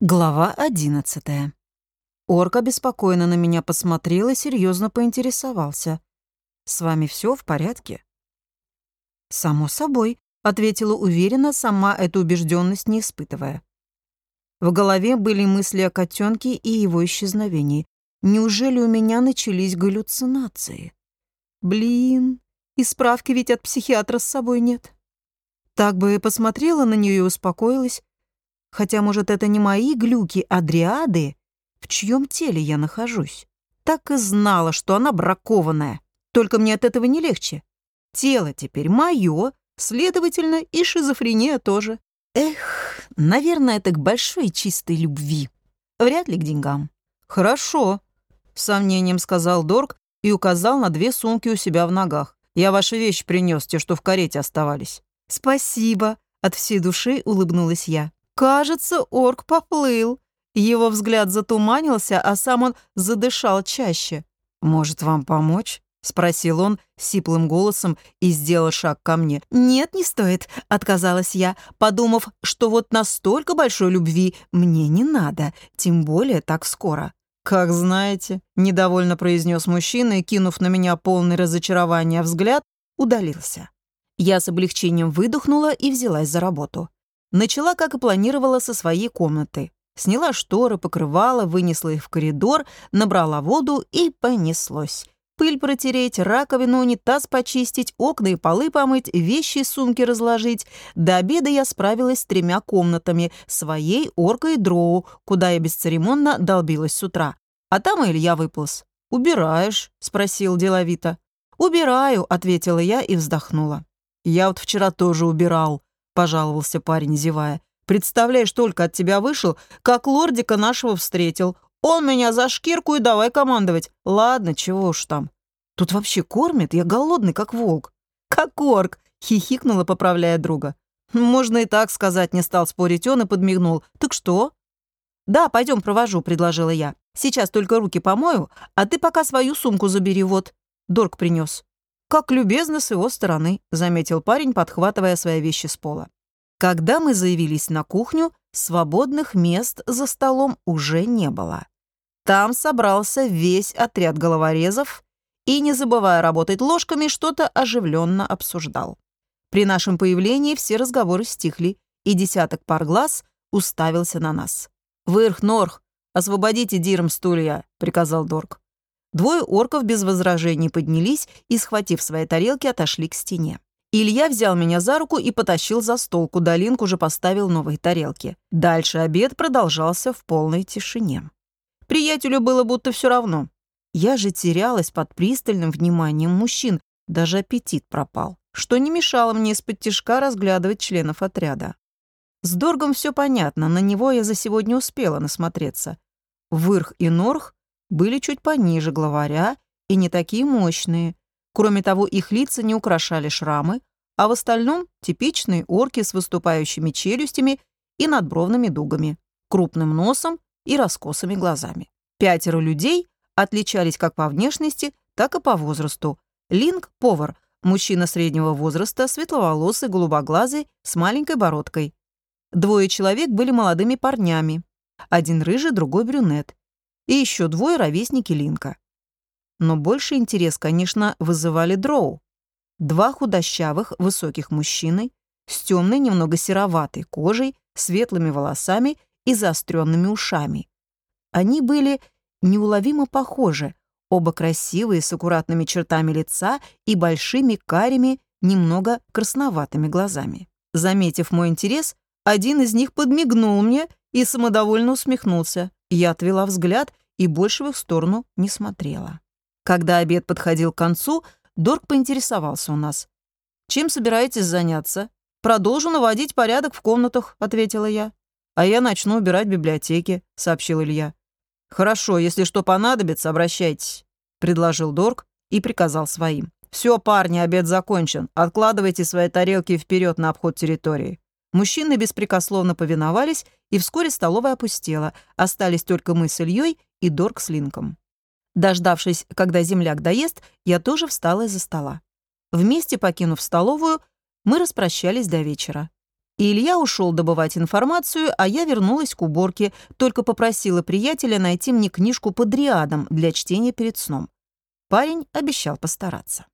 Глава одиннадцатая. Орка беспокойно на меня посмотрел и серьезно поинтересовался. «С вами все в порядке?» «Само собой», — ответила уверенно, сама эту убежденность не испытывая. В голове были мысли о котенке и его исчезновении. Неужели у меня начались галлюцинации? Блин, и справки ведь от психиатра с собой нет. Так бы и посмотрела на нее и успокоилась. Хотя, может, это не мои глюки, а дриады, в чьем теле я нахожусь. Так и знала, что она бракованная. Только мне от этого не легче. Тело теперь мое, следовательно, и шизофрения тоже. Эх, наверное, это к большой чистой любви. Вряд ли к деньгам. Хорошо, с сомнением сказал Дорг и указал на две сумки у себя в ногах. Я ваши вещи принес, те, что в карете оставались. Спасибо, от всей души улыбнулась я. Кажется, орк поплыл. Его взгляд затуманился, а сам он задышал чаще. «Может, вам помочь?» — спросил он сиплым голосом и сделал шаг ко мне. «Нет, не стоит», — отказалась я, подумав, что вот настолько большой любви мне не надо, тем более так скоро. «Как знаете», — недовольно произнес мужчина и, кинув на меня полный разочарования взгляд, удалился. Я с облегчением выдохнула и взялась за работу. Начала, как и планировала, со своей комнаты. Сняла шторы, покрывала, вынесла их в коридор, набрала воду и понеслось. Пыль протереть, раковину, унитаз почистить, окна и полы помыть, вещи из сумки разложить. До обеда я справилась с тремя комнатами, своей, оркой и дроу, куда я бесцеремонно долбилась с утра. А там Илья выполз. «Убираешь?» — спросил деловито. «Убираю», — ответила я и вздохнула. «Я вот вчера тоже убирал», пожаловался парень, зевая. «Представляешь, только от тебя вышел, как лордика нашего встретил. Он меня за шкирку и давай командовать. Ладно, чего уж там. Тут вообще кормят, я голодный, как волк». «Как орк!» — хихикнула, поправляя друга. «Можно и так сказать», — не стал спорить он и подмигнул. «Так что?» «Да, пойдем провожу», — предложила я. «Сейчас только руки помою, а ты пока свою сумку забери, вот». Дорг принес. «Как любезно с его стороны», — заметил парень, подхватывая свои вещи с пола. Когда мы заявились на кухню, свободных мест за столом уже не было. Там собрался весь отряд головорезов и, не забывая работать ложками, что-то оживленно обсуждал. При нашем появлении все разговоры стихли, и десяток пар глаз уставился на нас. «Вырх-норх, освободите диром стулья», — приказал Дорг. Двое орков без возражений поднялись и, схватив свои тарелки, отошли к стене. Илья взял меня за руку и потащил за стол, куда Линк уже поставил новые тарелки. Дальше обед продолжался в полной тишине. Приятелю было будто все равно. Я же терялась под пристальным вниманием мужчин, даже аппетит пропал, что не мешало мне из-под тишка разглядывать членов отряда. С Доргом все понятно, на него я за сегодня успела насмотреться. Вырх и Норх были чуть пониже главаря и не такие мощные. Кроме того, их лица не украшали шрамы, а в остальном типичные орки с выступающими челюстями и надбровными дугами, крупным носом и раскосыми глазами. Пятеро людей отличались как по внешности, так и по возрасту. Линк — повар, мужчина среднего возраста, светловолосый, голубоглазый, с маленькой бородкой. Двое человек были молодыми парнями. Один рыжий, другой брюнет и еще двое ровесники Линка. Но больше интерес, конечно, вызывали дроу. Два худощавых, высоких мужчины с темной, немного сероватой кожей, светлыми волосами и заостренными ушами. Они были неуловимо похожи, оба красивые, с аккуратными чертами лица и большими карими, немного красноватыми глазами. Заметив мой интерес, один из них подмигнул мне и самодовольно усмехнулся. Я отвела взгляд и больше в их сторону не смотрела. Когда обед подходил к концу, Дорг поинтересовался у нас. «Чем собираетесь заняться?» «Продолжу наводить порядок в комнатах», — ответила я. «А я начну убирать библиотеки», — сообщил Илья. «Хорошо, если что понадобится, обращайтесь», — предложил Дорг и приказал своим. «Все, парни, обед закончен. Откладывайте свои тарелки вперед на обход территории». Мужчины беспрекословно повиновались, и вскоре столовая опустела. Остались только мы с Ильей и Дорг с Линком. Дождавшись, когда земляк доест, я тоже встала из-за стола. Вместе покинув столовую, мы распрощались до вечера. И Илья ушел добывать информацию, а я вернулась к уборке, только попросила приятеля найти мне книжку по дриадам для чтения перед сном. Парень обещал постараться.